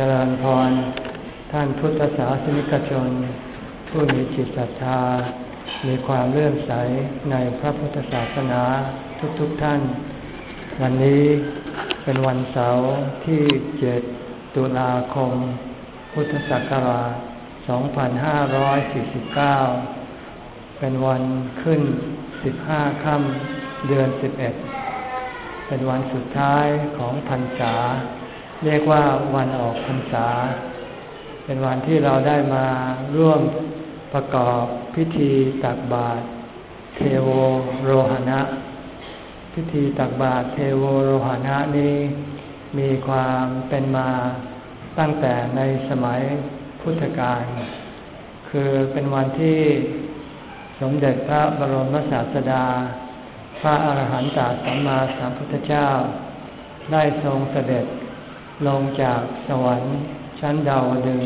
จริญพร ท่านพุทธศาสนิกชน ผู้มีจิตศรัทธา มีความเลื่อมใสในพระพุทธศาสนาทุกๆทท่าน วันนี้เป็นวันเสาร์ที่เจ็ดตุลาคม พุทธศักราช 2549 เป็นวันขึ้น 15 ค่ำเดือน 11 เป็นวันสุดท้ายของพรรษา เรียกว่าวันออกพรรษา เป็นวันที่เราได้มาร่วมประกอบพิธีตักบาตรเทโวโรหณะ พิธีตักบาตรเทโวโรหณะนี้มีความเป็นมาตั้งแต่ในสมัยพุทธกาลคือเป็นวันที่สมเด็จพระบรมศาสดา พระอาหารหันตสัมมาสัมพุทธเจ้า ได้ทรงเสด็จ ลงจากสวรรค์ ชั้นดาวดึง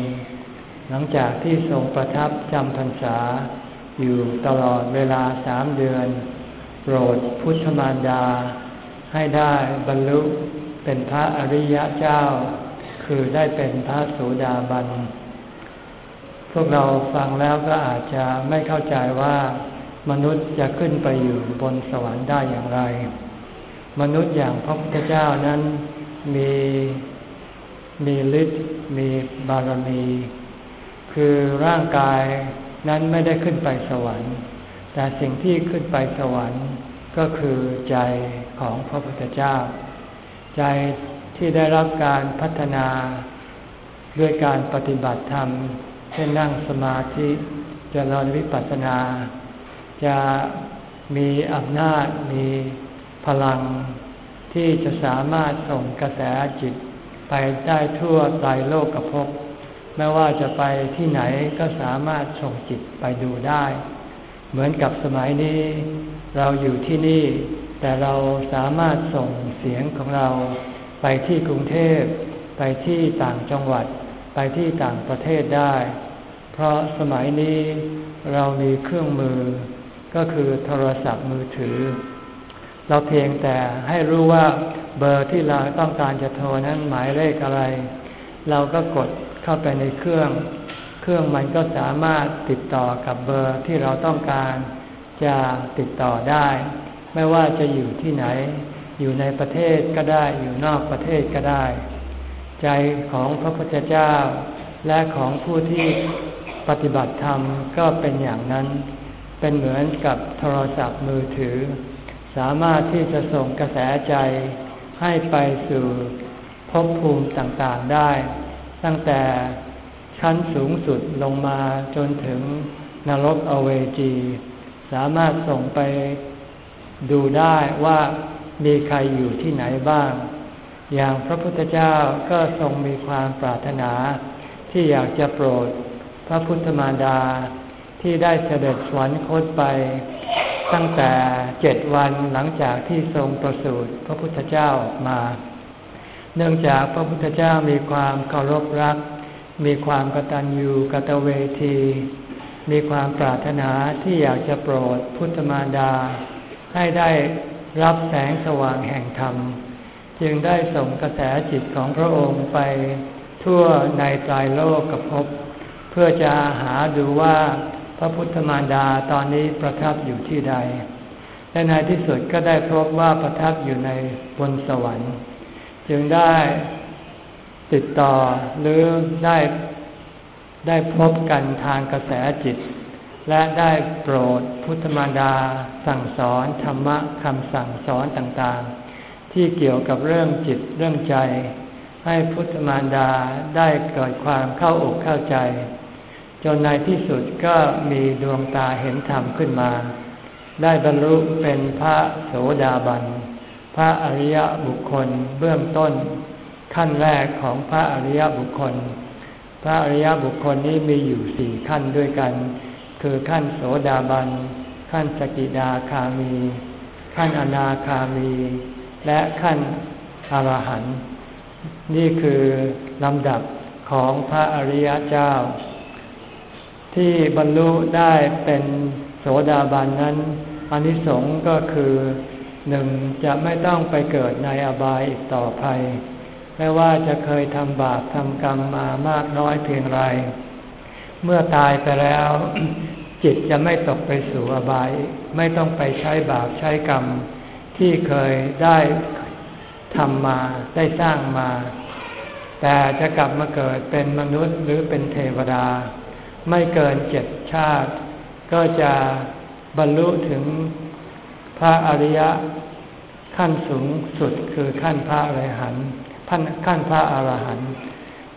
หลังจากที่ทรงประทับจำพรรษา อยู่ตลอดเวลาสามเดือน โปรดพุทธมารดา ให้ได้บรรลุเป็นพระอริยะเจ้า คือได้เป็นพระโสดาบัน พวกเราฟังแล้วก็อาจจะไม่เข้าใจว่ามนุษย์จะขึ้นไปอยู่บนสวรรค์ได้อย่างไร มนุษย์อย่างพระพุทธเจ้านั้นมี มีฤทธิ์มีบารมี คือร่างกายนั้นไม่ได้ขึ้นไปสวรรค์ แต่สิ่งที่ขึ้นไปสวรรค์ก็คือใจของพระพุทธเจ้า ใจที่ได้รับการพัฒนาด้วยการปฏิบัติธรรม เช่นนั่งสมาธิจเจริญวิปัสสนา จะมีอำนาจมีพลังที่จะสามารถส่งกระแสจิต ไปได้ทั่วไตรโลกกภพไม่ว่าจะไปที่ไหนก็สามารถส่งจิตไปดูได้ เหมือนกับสมัยนี้ เราอยู่ที่นี่ แต่เราสามารถส่งเสียงของเรา ไปที่กรุงเทพ ไปที่ต่างจังหวัด ไปที่ต่างประเทศได้ เพราะสมัยนี้เรามีเครื่องมือ ก็คือโทรศัพท์มือถือ เราเพียงแต่ให้รู้ว่าเบอร์ที่เราต้องการจะโทรนั้นหมายเลขอะไร เราก็กดเข้าไปในเครื่อง เครื่องมันก็สามารถติดต่อกับเบอร์ที่เราต้องการจะติดต่อได้ ไม่ว่าจะอยู่ที่ไหน อยู่ในประเทศก็ได้ อยู่นอกประเทศก็ได้ ใจของพระพุทธเจ้า และของผู้ที่ปฏิบัติธรรมก็เป็นอย่างนั้น เป็นเหมือนกับโทรศัพท์มือถือ สามารถที่จะส่งกระแสใจให้ไปสู่ภพภูมิต่างๆได้ ตั้งแต่ชั้นสูงสุดลงมาจนถึงนรกอเวจี สามารถส่งไปดูได้ว่ามีใครอยู่ที่ไหนบ้าง อย่างพระพุทธเจ้าก็ทรงมีความปรารถนา ที่อยากจะโปรด พระพุทธมารดาที่ได้เสด็จสวรรคตไป ตั้งแต่เจ็ดวันหลังจากที่ทรงประสูติพระพุทธเจ้าออกมา เนื่องจากพระพุทธเจ้ามีความเคารพรัก มีความกตัญญูกตเวที มีความปรารถนาที่อยากจะโปรดพุทธมารดา ให้ได้รับแสงสว่างแห่งธรรม จึงได้ส่งกระแสจิตของพระองค์ไปทั่วในตายโลกกับพบเพื่อจะหาดูว่า ระพุทธมารดาตอนนี้ประทับอยู่ที่ใด และในที่สุดก็ได้พบว่าประทับอยู่ในบนสวรรค์ จึงได้ติดต่อหรือได้ได้พบกันทางกระแสจิต และได้โปรดพุทธมารดา สั่งสอนธรรมะคำสั่งสอนต่างๆ ที่เกี่ยวกับเรื่องจิตเรื่องใจ ให้พุทธมารดาได้เกิดความเข้าอกเข้าใจ จนในที่สุดก็มีดวงตาเห็นธรรมขึ้นมา ได้บรรลุเป็นพระโสดาบัน พระอริยบุคคลเบื้องต้น ขั้นแรกของพระอริยบุคคล พระอริยบุคคลนี้มีอยู่สี่ขั้นด้วยกัน คือขั้นโสดาบัน ขั้นสกิดาคามี ขั้นอนาคามี และขั้นอรหันต์นี่คือลำดับของพระอริยเจ้า ที่บรรลุได้เป็นโสดาบันนั้นอนนิสงส์ก็คือหนึ่งจะไม่ต้องไปเกิดในอบายอีกต่อไปไม่ว่าจะเคยทำบาปทำกรรมมามากน้อยเพียงไร เมื่อตายไปแล้ว จิตจะไม่ตกไปสู่อบาย ไม่ต้องไปใช้บาปใช้กรรม ที่เคยได้ทำมาได้สร้างมา แต่จะกลับมาเกิดเป็นมนุษย์หรือเป็นเทวดา ไม่เกินเจ็ดชาติ ก็จะบรรลุถึงพระอริยะขั้นสูงสุดคือขั้นพระอรหันต์ขั้นพระอรหันต์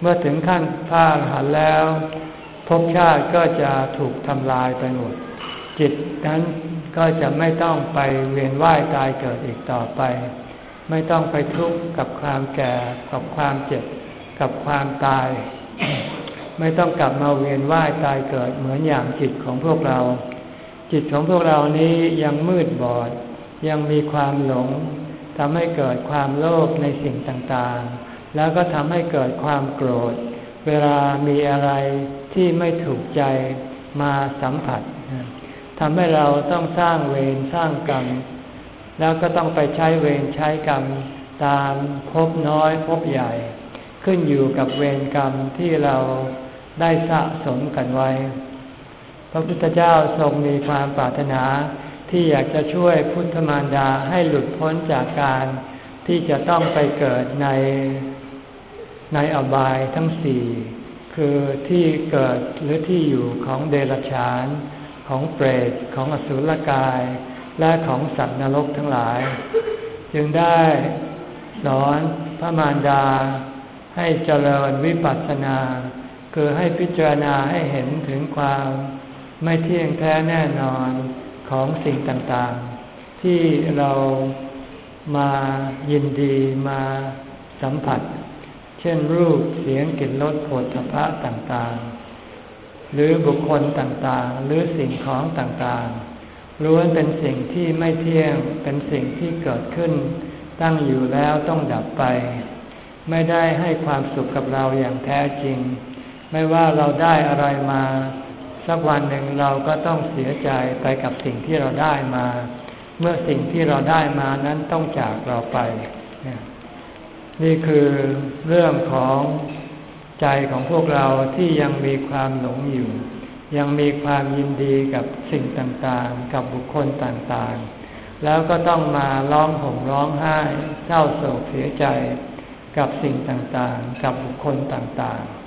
เมื่อถึงขั้นพระอรหันต์แล้วภพชาติก็จะถูกทำลายไปหมด จิตนั้นก็จะไม่ต้องไปเวียนว่ายตายเกิดอีกต่อไป ไม่ต้องไปทุกข์กับความแก่กับความเจ็บกับความตาย ไม่ต้องกลับมาเวียนว่ายตายเกิดเหมือนอย่างจิตของพวกเรา จิตของพวกเรานี้ยังมืดบอด ยังมีความหลงทำให้เกิดความโลภในสิ่งต่างๆ แล้วก็ทำให้เกิดความโกรธ เวลามีอะไรที่ไม่ถูกใจมาสัมผัสทำให้เราต้องสร้างเวรสร้างกรรม แล้วก็ต้องไปใช้เวรใช้กรรมตามพบน้อยพบใหญ่ ขึ้นอยู่กับเวรกรรมที่เรา ได้สะสมกันไว้ พระพุทธเจ้าทรงมีความปรารถนาที่อยากจะช่วยพุทธมารดาให้หลุดพ้นจากการ ที่จะต้องไปเกิดในในอบายทั้งสี่คือที่เกิดหรือที่อยู่ของเดรัจฉาน ของเปรตของอสุรกาย และของสัตว์นรกทั้งหลาย จึงได้สอนพระมารดาให้เจริญวิปัสสนา คือให้พิจารณาให้เห็นถึงความไม่เที่ยงแท้แน่นอนของสิ่งต่างๆ ที่เรามายินดีมาสัมผัส เช่นรูปเสียงกลิ่นรสผลพระต่างๆ หรือบุคคลต่างๆ หรือสิ่งของต่างๆล้วนเป็นสิ่งที่ไม่เที่ยงเป็นสิ่งที่เกิดขึ้น ตั้งอยู่แล้วต้องดับไป ไม่ได้ให้ความสุขกับเราอย่างแท้จริง ไม่ว่าเราได้อะไรมา สักวันหนึ่งเราก็ต้องเสียใจไปกับสิ่งที่เราได้มา เมื่อสิ่งที่เราได้มานั้นต้องจากเราไป นี่คือเรื่องของใจของพวกเราที่ยังมีความหลงอยู่ ยังมีความยินดีกับสิ่งต่างๆ กับบุคคลต่างๆ แล้วก็ต้องมาร้องห่มร้องไห้เศร้าโศกเสียใจกับสิ่งต่างๆ กับบุคคลต่างๆ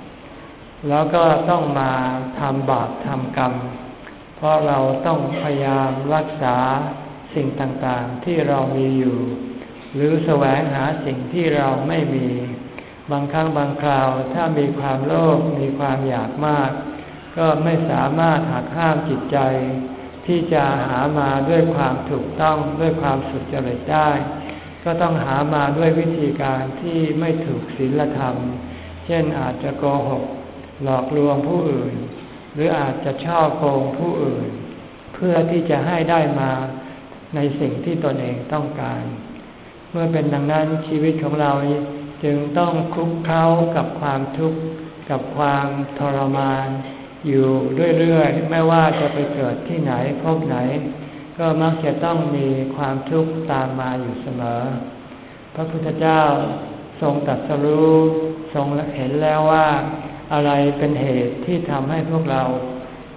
แล้วก็ต้องมาทำบาปทำกรรม เพราะเราต้องพยายามรักษาสิ่งต่างๆที่เรามีอยู่ หรือแสวงหาสิ่งที่เราไม่มี บางครั้งบางคราวถ้ามีความโลภมีความอยากมาก ก็ไม่สามารถหักห้ามจิตใจ ที่จะหามาด้วยความถูกต้องด้วยความสุจริตได้ ก็ต้องหามาด้วยวิธีการที่ไม่ถูกศีลธรรม เช่นอาจจะโกหก หลอกลวงผู้อื่น หรืออาจจะช่อโกงผู้อื่น เพื่อที่จะให้ได้มาในสิ่งที่ตนเองต้องการ เมื่อเป็นดังนั้นชีวิตของเราจึงต้องคุกเข้ากับความทุกข์กับความทรมาน อยู่เรื่อยๆไม่ว่าจะไปเกิดที่ไหนพบไหน ก็มักจะต้องมีความทุกข์ตามมาอยู่เสมอ พระพุทธเจ้าทรงตัดสรู้ทรงเห็นแล้วว่า อะไรเป็นเหตุที่ทำให้พวกเรา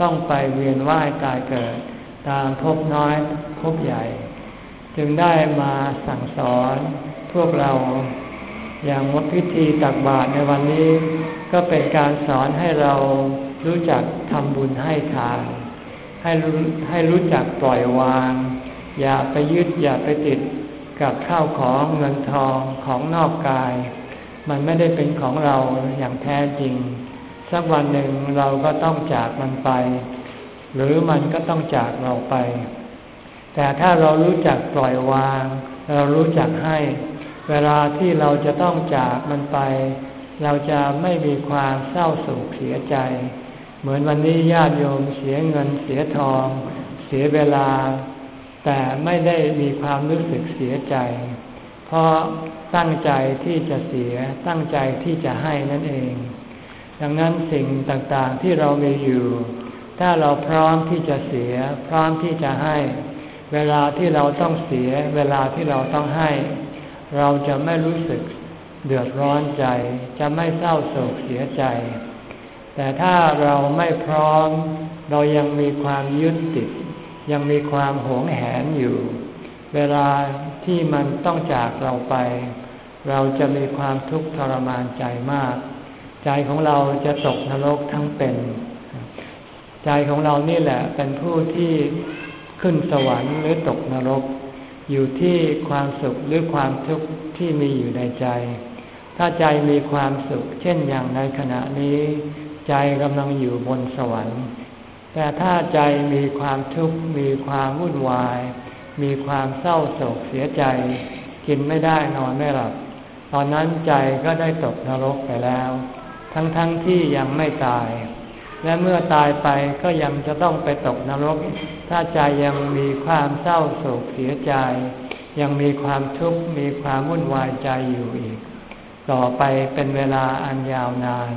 ต้องไปเวียนว่ายตายเกิด ตามภพน้อยภพใหญ่ จึงได้มาสั่งสอนพวกเราอย่างวัดพิธีตักบาตรในวันนี้ ก็เป็นการสอนให้เรารู้จักทำบุญให้ทานให้รู้ให้รู้จักปล่อยวาง อย่าไปยึดอย่าไปติดกับข้าวของเงินทองของนอกกาย มันไม่ได้เป็นของเราอย่างแท้จริง สักวันหนึ่งเราก็ต้องจากมันไป หรือมันก็ต้องจากเราไป แต่ถ้าเรารู้จักปล่อยวาง เรารู้จักให้ เวลาที่เราจะต้องจากมันไป เราจะไม่มีความเศร้าโศกเสียใจ เหมือนวันนี้ญาติโยมเสียเงินเสียทอง เสียเวลา แต่ไม่ได้มีความรู้สึกเสียใจ เพราะตั้งใจที่จะเสียตั้งใจที่จะให้นั่นเอง ดังนั้นสิ่งต่างๆที่เรามีอยู่ ถ้าเราพร้อมที่จะเสีย พร้อมที่จะให้ เวลาที่เราต้องเสีย เวลาที่เราต้องให้ เราจะไม่รู้สึกเดือดร้อนใจ จะไม่เศร้าโศกเสียใจ แต่ถ้าเราไม่พร้อม เรายังมีความยึดติด ยังมีความหวงแหนอยู่ เวลา ที่มันต้องจากเราไป เราจะมีความทุกข์ทรมานใจมาก ใจของเราจะตกนรกทั้งเป็น ใจของเรานี่แหละเป็นผู้ที่ขึ้นสวรรค์หรือตกนรก อยู่ที่ความสุขหรือความทุกข์ที่มีอยู่ในใจ ถ้าใจมีความสุข เช่นอย่างในขณะนี้ ใจกำลังอยู่บนสวรรค์ แต่ถ้าใจมีความทุกข์มีความวุ่นวาย มีความเศร้าโศกเสียใจ กินไม่ได้นอนไม่หลับ ตอนนั้นใจก็ได้ตกนรกไปแล้ว ทั้งๆทที่ยังไม่ตาย และเมื่อตายไปก็ยังจะต้องไปตกนรก ถ้าใจยังมีความเศร้าโศกเสียใจ ยังมีความทุกข์มีความวุ่นวายใจอยู่อีก ต่อไปเป็นเวลาอันยาวนาน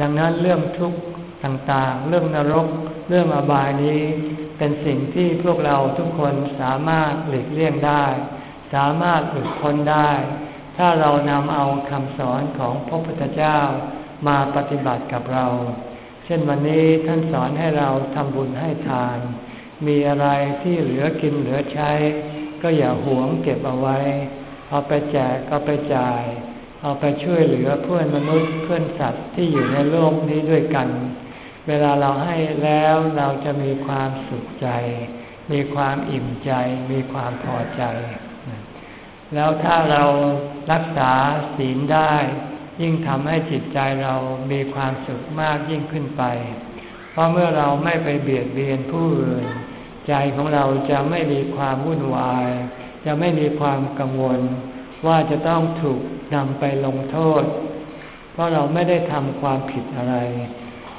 ดังนั้นเรื่องทุกข์ต่างๆ เรื่องนรก เรื่องอบายนี้ เป็นสิ่งที่พวกเราทุกคนสามารถหลีกเลี่ยงได้ สามารถหลุดพ้นได้ ถ้าเรานำเอาคำสอนของพระพุทธเจ้ามาปฏิบัติกับเรา เช่นวันนี้ท่านสอนให้เราทำบุญให้ทาน มีอะไรที่เหลือกินเหลือใช้ ก็อย่าหวงเก็บเอาไว้ เอาไปแจกก็ไปจ่าย เอาไปช่วยเหลือเพื่อนมนุษย์เพื่อนสัตว์ที่อยู่ในโลกนี้ด้วยกัน เวลาเราให้แล้วเราจะมีความสุขใจ มีความอิ่มใจ มีความพอใจ แล้วถ้าเรารักษาศีลได้ ยิ่งทำให้จิตใจเรามีความสุขมากยิ่งขึ้นไป เพราะเมื่อเราไม่ไปเบียดเบียนผู้อื่น ใจของเราจะไม่มีความวุ่นวาย จะไม่มีความกังวล ว่าจะต้องถูกนำไปลงโทษ เพราะเราไม่ได้ทำความผิดอะไร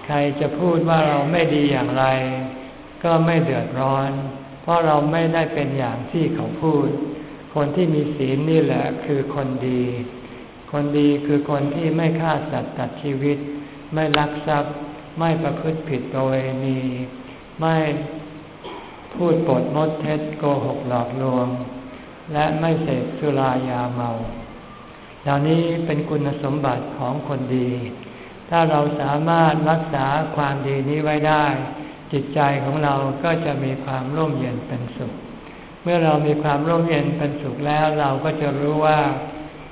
ใครจะพูดว่าเราไม่ดีอย่างไร ก็ไม่เดือดร้อน เพราะเราไม่ได้เป็นอย่างที่เขาพูด คนที่มีศีลนี่แหละคือคนดี คนดีคือคนที่ไม่ฆ่าสัตว์ตัดชีวิต ไม่ลักทรัพย์ ไม่ประพฤติผิดประเวณีไม่พูดปดมดเท็จโกหกหลอกลวง และไม่เสพสุรายาเมา เหล่านี้เป็นคุณสมบัติของคนดี ถ้าเราสามารถรักษาความดีนี้ไว้ได้ จิตใจของเราก็จะมีความร่มเย็นเป็นสุข เมื่อเรามีความร่มเย็นเป็นสุขแล้วเราก็จะรู้ว่า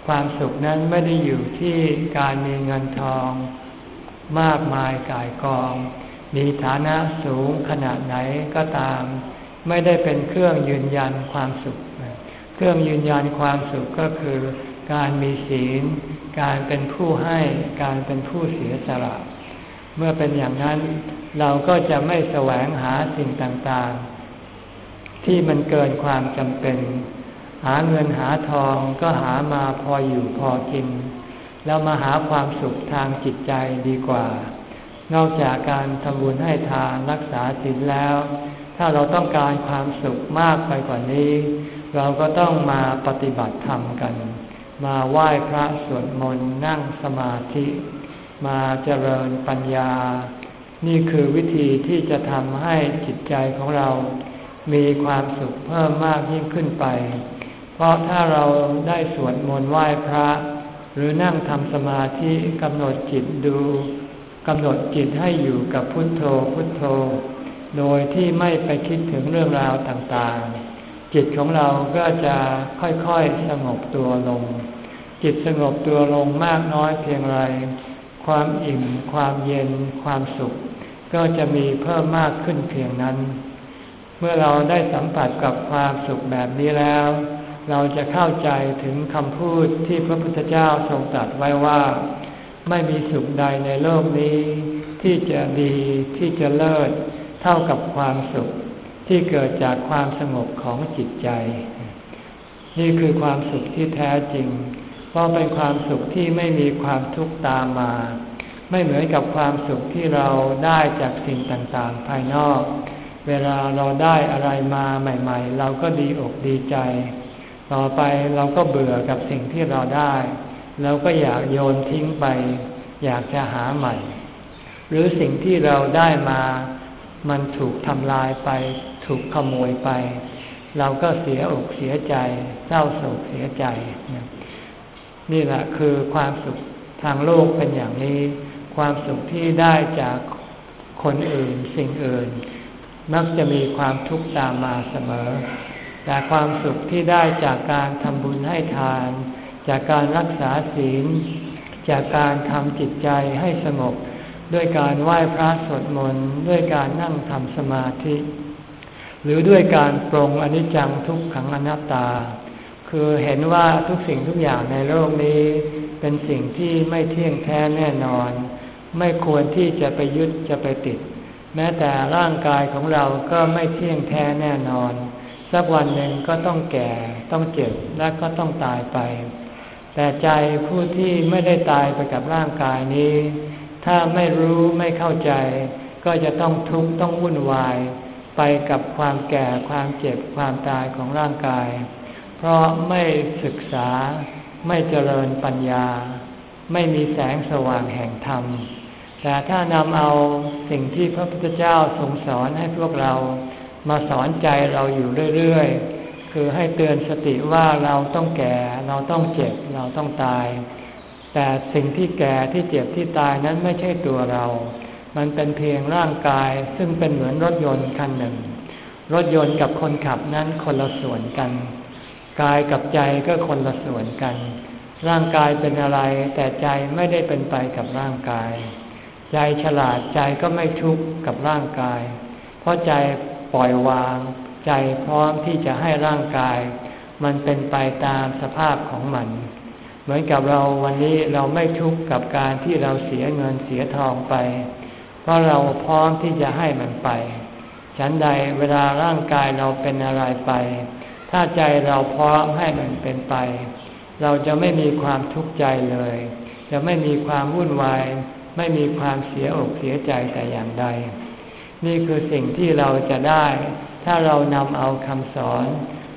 ความสุขนั้นไม่ได้อยู่ที่การมีเงินทอง มากมายกายกอง มีฐานะสูงขนาดไหนก็ตาม ไม่ได้เป็นเครื่องยืนยันความสุข เครื่องยืนยันความสุขก็คือการมีศีล การเป็นผู้ให้การเป็นผู้เสียสละ เมื่อเป็นอย่างนั้น เราก็จะไม่แสวงหาสิ่งต่างๆ ที่มันเกินความจำเป็น หาเงินหาทองก็หามาพออยู่พอกิน แล้วมาหาความสุขทางจิตใจดีกว่า นอกจากการทำบุญให้ทานรักษาศีลแล้ว ถ้าเราต้องการความสุขมากไปกว่านี้ เราก็ต้องมาปฏิบัติธรรมกัน มาไหว้พระสวดมนต์นั่งสมาธิ มาเจริญปัญญา นี่คือวิธีที่จะทำให้จิตใจของเรา มีความสุขเพิ่มมากยิ่งขึ้นไป เพราะถ้าเราได้สวดมนต์ไหว้พระ หรือนั่งทำสมาธิกำหนดจิตดูกำหนดจิตให้อยู่กับพุทโธพุทโธ โดยที่ไม่ไปคิดถึงเรื่องราวต่างๆ จิตของเราก็จะค่อยๆสงบตัวลง จิตสงบตัวลงมากน้อยเพียงไร ความอิ่ม ความเย็น ความสุข ก็จะมีเพิ่มมากขึ้นเพียงนั้น เมื่อเราได้สัมผัสกับความสุขแบบนี้แล้ว เราจะเข้าใจถึงคำพูดที่พระพุทธเจ้าทรงตรัสไว้ว่า ไม่มีสุขใดในโลกนี้ ที่จะดีที่จะเลิศเท่ากับความสุข ที่เกิดจากความสงบของจิตใจ นี่คือความสุขที่แท้จริง เพราะเป็นความสุขที่ไม่มีความทุกข์ตามมา ไม่เหมือนกับความสุขที่เราได้จากสิ่งต่างๆ ภายนอก เวลาเราได้อะไรมาใหม่ ๆ เราก็ดีอกดีใจ ต่อไปเราก็เบื่อกับสิ่งที่เราได้เราก็อยากโยนทิ้งไป อยากจะหาใหม่ หรือสิ่งที่เราได้มา มันถูกทำลายไป ถูกขโมยไป เราก็เสียอกเสียใจ เศร้าโศกเสียใจ นี่แหละคือความสุขทางโลกเป็นอย่างนี้ ความสุขที่ได้จากคนอื่นสิ่งอื่น มักจะมีความทุกข์ตามมาเสมอ แต่ความสุขที่ได้จากการทำบุญให้ทาน จากการรักษาศีล จากการทำจิตใจให้สงบด้วยการไหว้พระสวดมนต์ด้วยการนั่งทำสมาธิ หรือด้วยการปรงอนิจจังทุกขังอนัตตา คือเห็นว่าทุกสิ่งทุกอย่างในโลกนี้ เป็นสิ่งที่ไม่เที่ยงแท้แน่นอน ไม่ควรที่จะไปยึดจะไปติด แม้แต่ร่างกายของเราก็ไม่เที่ยงแท้แน่นอน สักวันหนึ่งก็ต้องแก่ ต้องเจ็บและก็ต้องตายไป แต่ใจผู้ที่ไม่ได้ตายไปกับร่างกายนี้ ถ้าไม่รู้ไม่เข้าใจ ก็จะต้องทุกข์ต้องวุ่นวาย ไปกับความแก่ความเจ็บความตายของร่างกาย เพราะไม่ศึกษาไม่เจริญปัญญา ไม่มีแสงสว่างแห่งธรรม แต่ถ้านำเอาสิ่งที่พระพุทธเจ้าทรงสอนให้พวกเรามาสอนใจเราอยู่เรื่อยๆ คือให้เตือนสติว่าเราต้องแก่ เราต้องเจ็บ เราต้องตาย แต่สิ่งที่แก่ที่เจ็บที่ตายนั้นไม่ใช่ตัวเรา มันเป็นเพียงร่างกายซึ่งเป็นเหมือนรถยนต์คันหนึ่ง รถยนต์กับคนขับนั้นคนละส่วนกัน กายกับใจก็คนละส่วนกัน ร่างกายเป็นอะไร แต่ใจไม่ได้เป็นไปกับร่างกาย ใจฉลาดใจก็ไม่ทุกข์กับร่างกาย เพราะใจปล่อยวาง ใจพร้อมที่จะให้ร่างกาย มันเป็นไปตามสภาพของมัน เหมือนกับเราวันนี้เราไม่ทุกข์กับการที่เราเสียเงินเสียทองไป เพราะเราพร้อมที่จะให้มันไป ฉันใดเวลาร่างกายเราเป็นอะไรไป ถ้าใจเราพร้อมให้มันเป็นไป เราจะไม่มีความทุกข์ใจเลย จะไม่มีความวุ่นวาย ไม่มีความเสียอกเสียใจแต่อย่างใด นี่คือสิ่งที่เราจะได้ ถ้าเรานำเอาคำสอน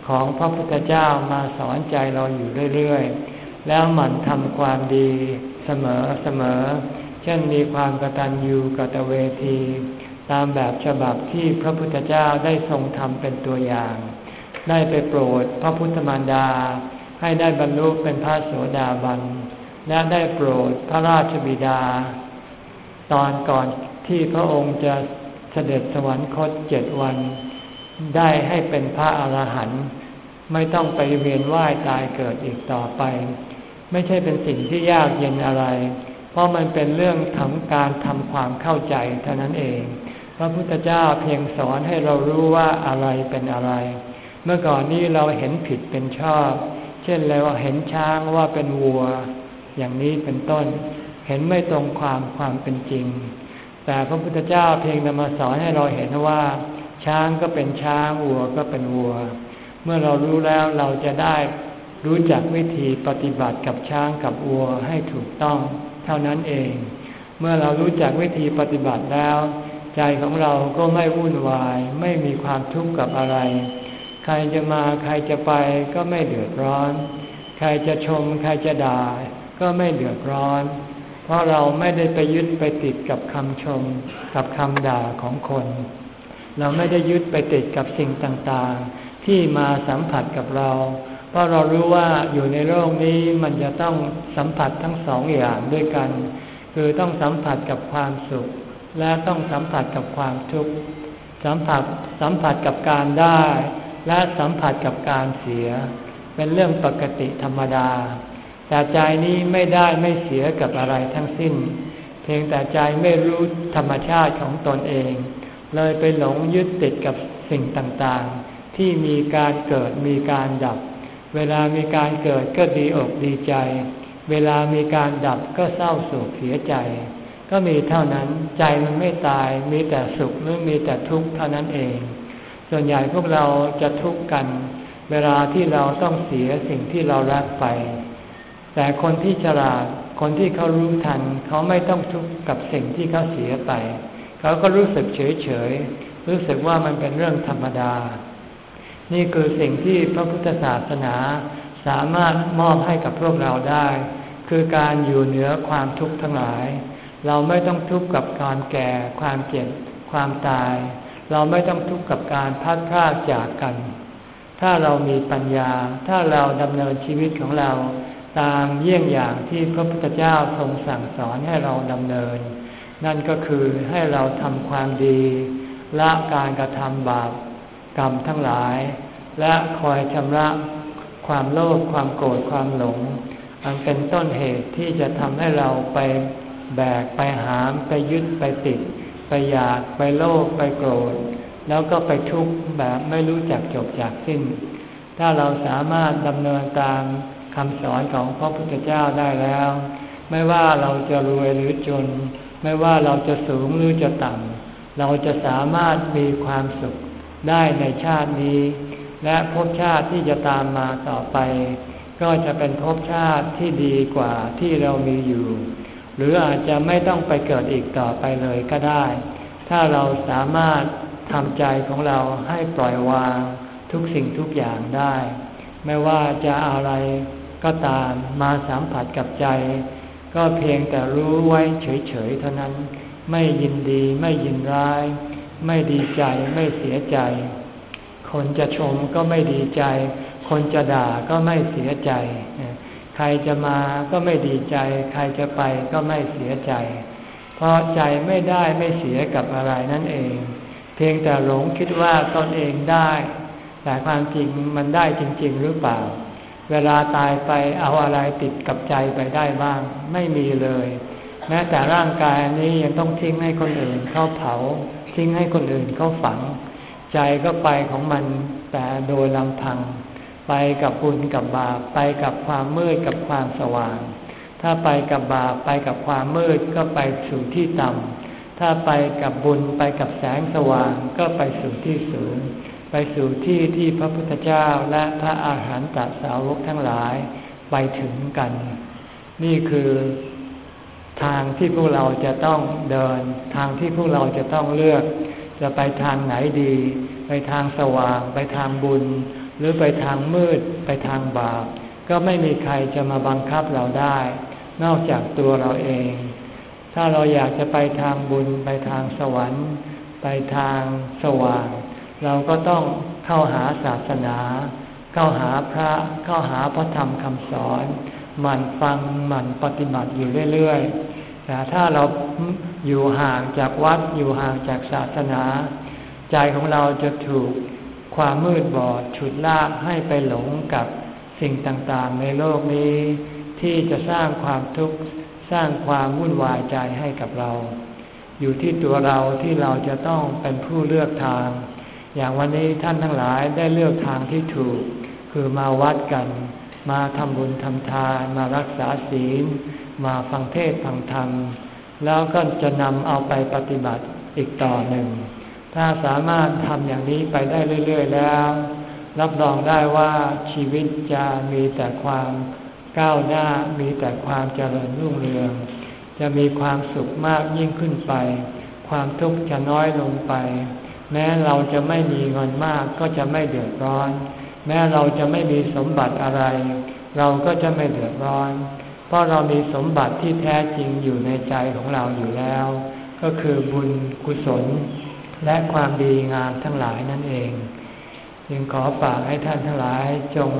ของพระพุทธเจ้ามาสอนใจเราอยู่เรื่อย ๆ แล้วหมั่นทำความดีเสมอเสมอ ช่นมีความกตัญญูกตเวที ตามแบบฉบับที่พระพุทธเจ้าได้ทรงทำเป็นตัวอย่าง ได้ไปโปรดพระพุทธมารดา ให้ได้บรรลุเป็นพระโสดาบัน และได้โปรดพระราชบิดา ตอนก่อนที่พระองค์จะเสด็จสวรรคตเจ็ดวัน ได้ให้เป็นพระอรหันต์ไม่ต้องไปเวียนว่ายตายเกิดอีกต่อไป ไม่ใช่เป็นสิ่งที่ยากเย็นอะไร เพราะมันเป็นเรื่องทำการทำความเข้าใจเท่านั้นเอง พระพุทธเจ้าเพียงสอนให้เรารู้ว่าอะไรเป็นอะไร เมื่อก่อนนี้เราเห็นผิดเป็นชอบ เช่นเราเห็นช้างว่าเป็นวัว อย่างนี้เป็นต้น เห็นไม่ตรงความความเป็นจริง แต่พระพุทธเจ้าเพียงนำมาสอนให้เราเห็นว่า ช้างก็เป็นช้างวัวก็เป็นวัว เมื่อเรารู้แล้วเราจะได้รู้จักวิธีปฏิบัติกับช้างกับวัวให้ถูกต้อง เท่านั้นเอง เมื่อเรารู้จักวิธีปฏิบัติแล้ว ใจของเราก็ไม่วุ่นวาย ไม่มีความทุกข์กับอะไร ใครจะมาใครจะไปก็ไม่เดือดร้อน ใครจะชม ใครจะด่าก็ไม่เดือดร้อน เพราะเราไม่ได้ไปยึดไปติดกับคำชม กับคำด่าของคน เราไม่ได้ยึดไปติดกับสิ่งต่างๆ ที่มาสัมผัสกับเรา เพราะเรารู้ว่าอยู่ในโลกนี้มันจะต้องสัมผัสทั้งสองอย่างด้วยกัน คือต้องสัมผัสกับความสุข และต้องสัมผัสกับความทุกข์สัมผัสสัมผัสกับการได้ และสัมผัสกับการเสีย เป็นเรื่องปกติธรรมดา แต่ใจนี้ไม่ได้ไม่เสียกับอะไรทั้งสิ้น เพียงแต่ใจไม่รู้ธรรมชาติของตนเอง เลยไปหลงยึดติดกับสิ่งต่างๆ ที่มีการเกิดมีการดับ เวลามีการเกิดก็ดีอกดีใจ เวลามีการดับก็เศร้าโศกเสียใจ ก็มีเท่านั้นใจมันไม่ตาย มีแต่สุขหรือมีแต่ทุกข์เท่านั้นเอง ส่วนใหญ่พวกเราจะทุกข์กัน เวลาที่เราต้องเสียสิ่งที่เรารักไป แต่คนที่ฉลาดคนที่เขารู้ทัน เขาไม่ต้องทุกข์กับสิ่งที่เขาเสียไป เขาก็รู้สึกเฉยเฉยรู้สึกว่ามันเป็นเรื่องธรรมดา นี่คือสิ่งที่พระพุทธศาสนาสามารถมอบให้กับพวกเราได้ คือการอยู่เหนือความทุกข์ทั้งหลาย เราไม่ต้องทุกข์กับการแก่ ความเจ็บ ความตาย เราไม่ต้องทุกข์กับการพัดพรากจากกัน ถ้าเรามีปัญญา ถ้าเราดำเนินชีวิตของเรา ตามเยี่ยงอย่างที่พระพุทธเจ้าทรงสั่งสอนให้เราดำเนิน นั่นก็คือให้เราทำความดี ละการกระทำบาป กรรมทั้งหลาย และคอยชำระความโลภความโกรธความหลง อันเป็นต้นเหตุที่จะทำให้เราไปแบกไปหามไปยึดไปติด ไปอยากไปโลภไปโกรธ แล้วก็ไปทุกข์แบบไม่รู้จักจบจากสิ้น ถ้าเราสามารถดำเนินตามคำสอนของพระพุทธเจ้าได้แล้ว ไม่ว่าเราจะรวยหรือจน ไม่ว่าเราจะสูงหรือจะต่ำเราจะสามารถมีความสุข ได้ในชาตินี้ และภพชาติที่จะตามมาต่อไป ก็จะเป็นภพชาติที่ดีกว่าที่เรามีอยู่ หรืออาจจะไม่ต้องไปเกิดอีกต่อไปเลยก็ได้ ถ้าเราสามารถทำใจของเราให้ปล่อยวางทุกสิ่งทุกอย่างได้ ไม่ว่าจะอะไรก็ตามมาสัมผัสกับใจ ก็เพียงแต่รู้ไว้เฉยๆเท่านั้น ไม่ยินดีไม่ยินร้าย ไม่ดีใจไม่เสียใจ คนจะชมก็ไม่ดีใจ คนจะด่าก็ไม่เสียใจ ใครจะมาก็ไม่ดีใจ ใครจะไปก็ไม่เสียใจ เพราะใจไม่ได้ไม่เสียกับอะไรนั่นเอง เพียงแต่หลงคิดว่าตนเองได้ แต่ความจริงมันได้จริง ๆ หรือเปล่า เวลาตายไปเอาอะไรติดกับใจไปได้บ้าง ไม่มีเลย แม้แต่ร่างกายนี้ยังต้องทิ้งให้คนอื่นเขาเผา ทิ้งให้คนอื่นเขาฝัง ใจก็ไปของมันแต่โดยลำพัง ไปกับบุญกับบาปไปกับความมืดกับความสว่าง ถ้าไปกับบาปไปกับความมืดก็ไปสู่ที่ต่ำถ้าไปกับบุญไปกับแสงสว่างก็ไปสู่ที่สูงไปสู่ที่ที่พระพุทธเจ้าและพระอาหารตัสาวกทั้งหลายไปถึงกัน นี่คือ ทางที่พวกเราจะต้องเดิน ทางที่พวกเราจะต้องเลือก จะไปทางไหนดี ไปทางสว่าง ไปทางบุญ หรือไปทางมืด ไปทางบาป ก็ไม่มีใครจะมาบังคับเราได้ นอกจากตัวเราเอง ถ้าเราอยากจะไปทางบุญ ไปทางสวรรค์ ไปทางสว่าง เราก็ต้องเข้าหาศาสนา เข้าหาพระ เข้าหาพระธรรมคำสอน หมั่นฟังหมั่นปฏิบัติอยู่เรื่อยๆแต่ถ้าเราอยู่ห่างจากวัดอยู่ห่างจากศาสนา ใจของเราจะถูกความมืดบอดฉุดลากให้ไปหลงกับสิ่งต่างๆ ในโลกนี้ ที่จะสร้างความทุกข์สร้างความวุ่นวายใจให้กับเรา อยู่ที่ตัวเราที่เราจะต้องเป็นผู้เลือกทาง อย่างวันนี้ท่านทั้งหลายได้เลือกทางที่ถูก คือมาวัดกัน มาทำบุญทำทานมารักษาศีล มาฟังเทศฟังธรรม แล้วก็จะนำเอาไปปฏิบัติอีกต่อหนึ่ง ถ้าสามารถทำอย่างนี้ไปได้เรื่อย ๆ แล้ว รับรองได้ว่าชีวิตจะมีแต่ความก้าวหน้ามีแต่ความเจริญรุ่งเรือง จะมีความสุขมากยิ่งขึ้นไป ความทุกข์จะน้อยลงไป แม้เราจะไม่มีเงินมากก็จะไม่เดือดร้อน แม้เราจะไม่มีสมบัติอะไร เราก็จะไม่เดือดร้อน เพราะเรามีสมบัติที่แท้จริงอยู่ในใจของเราอยู่แล้ว ก็คือบุญกุศล และความดีงามทั้งหลายนั่นเองจึงขอฝากให้ท่านทั้งหลายจง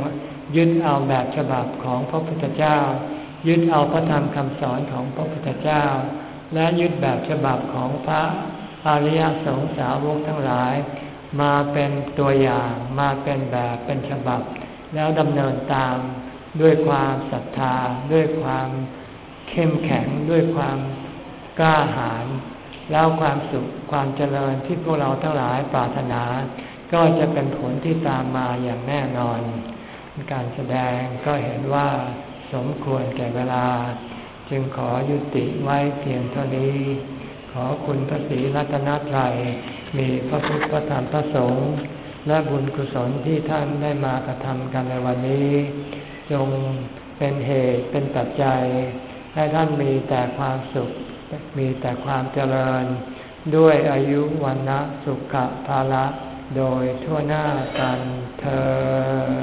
ยึดเอาแบบฉบับของพระพุทธเจ้า ยึดเอาพระธรรมคำสอนของพระพุทธเจ้า และยึดแบบฉบับของพระอริยสงสาวกทั้งหลาย มาเป็นตัวอย่างมาเป็นแบบเป็นฉบับ แล้วดำเนินตามด้วยความศรัทธา ด้วยความเข้มแข็งด้วยความกล้าหาญแล้วความสุขความเจริญที่พวกเราทั้งหลายปรารถนา ก็จะเป็นผลที่ตามมาอย่างแน่นอน การแสดงก็เห็นว่าสมควรแก่เวลา จึงขอยุติไว้เพียงเท่านี้ ขอคุณพระศรีรัตนตรัย มีพระพุทธพระธรรมพระสงฆ์และบุญกุศลที่ท่านได้มากระทำกันในวันนี้ จงเป็นเหตุเป็นปัจจัย ให้ท่านมีแต่ความสุข มีแต่ความเจริญ ด้วยอายุวันนะสุขภาละ โดยทั่วหน้ากันเธอ